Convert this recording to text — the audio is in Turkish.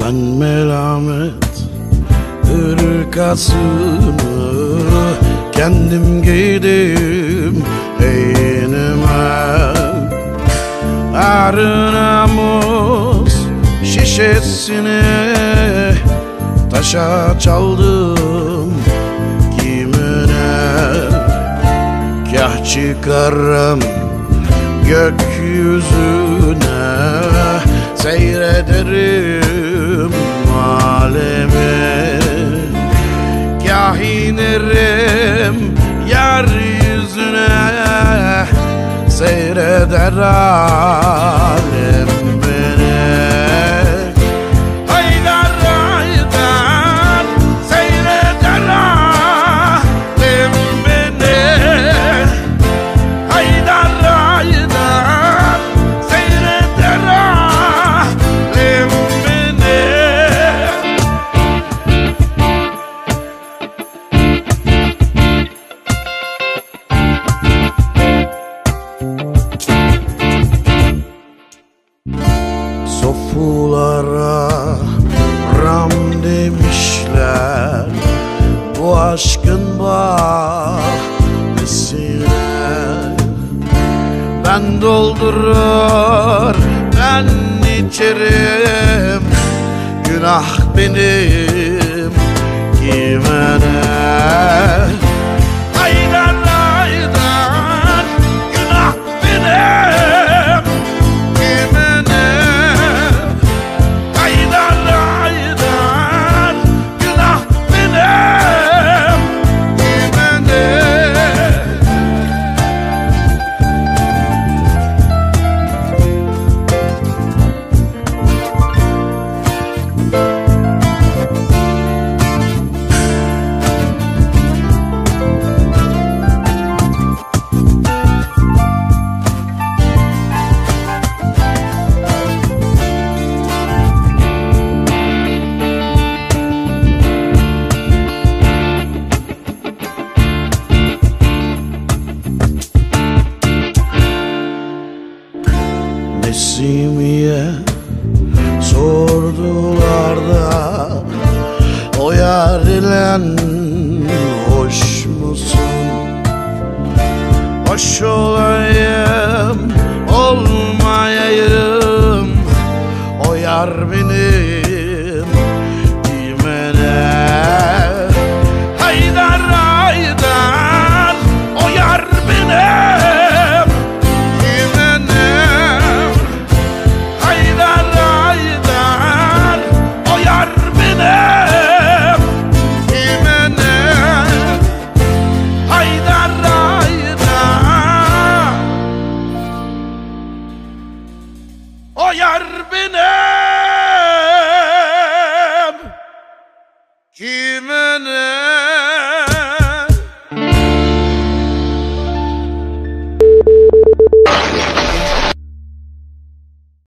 Ben melamet ırkasını kendim giydim eynime Arı namus şişesini taşa çaldım çıkarım gökyüzüne. Seyrederim alemi Kah inerim yeryüzüne. Seyreder demişler Bu aşkın bahanesine Ben doldurur ben içerim. Günah benim Nesimiye sordular da O yar ile hoş musun? Hoş olayım olmayayım O yar beni O yar benim. Kimin